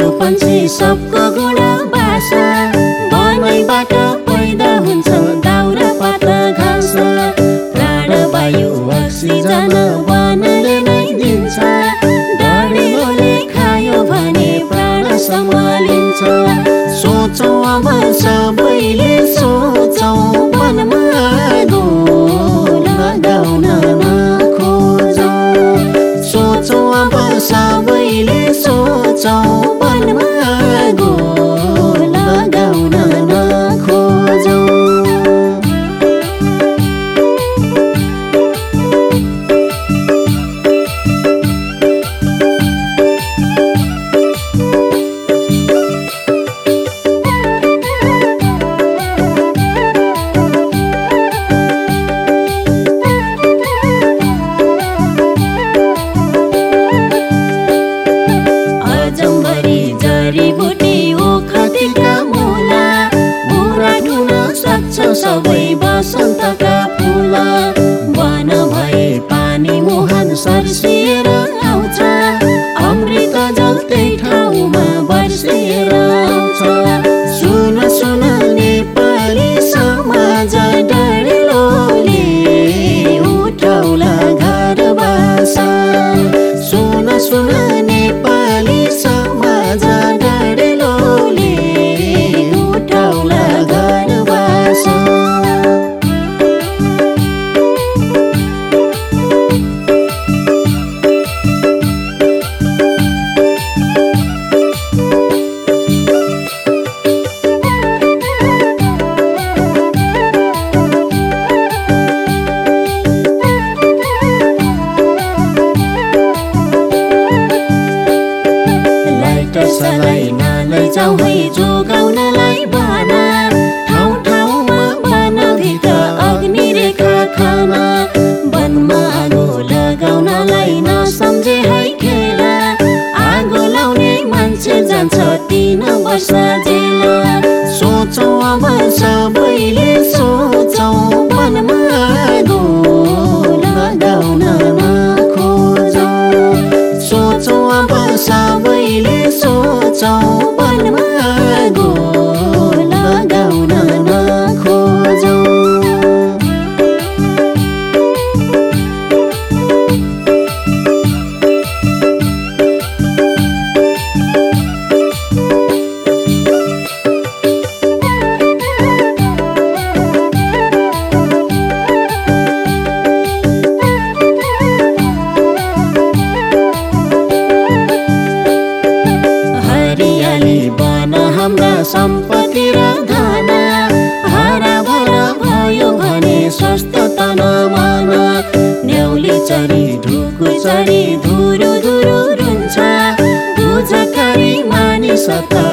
सबको गुण बासा। बनैबाट पैदा हुन्छ दाउरा पात घाँस प्राणवायु अक्सिजन वनले नै दिन्छ। डढेलोले खायो भने प्राण सम्हालिन्छ। सोचौँ अब सबैले सोचौँ आगो लगाउन नखोजौँ। सोचौँ अब सबैले सबै बसन्तका फुला। वन भए पानी मुहान सर्सिएर आउँछ। अमृत जल त्यही ठाउँमा बर्सिएर आउँछ। मान्छे जान्छ हाम्रा सम्पत्ति र धन। हराभर भयो भने स्वस्थ तन मन। न्याउली चरी ढुकु चरी धुरु धुरु रुन्छ। बुझकारी मानिस त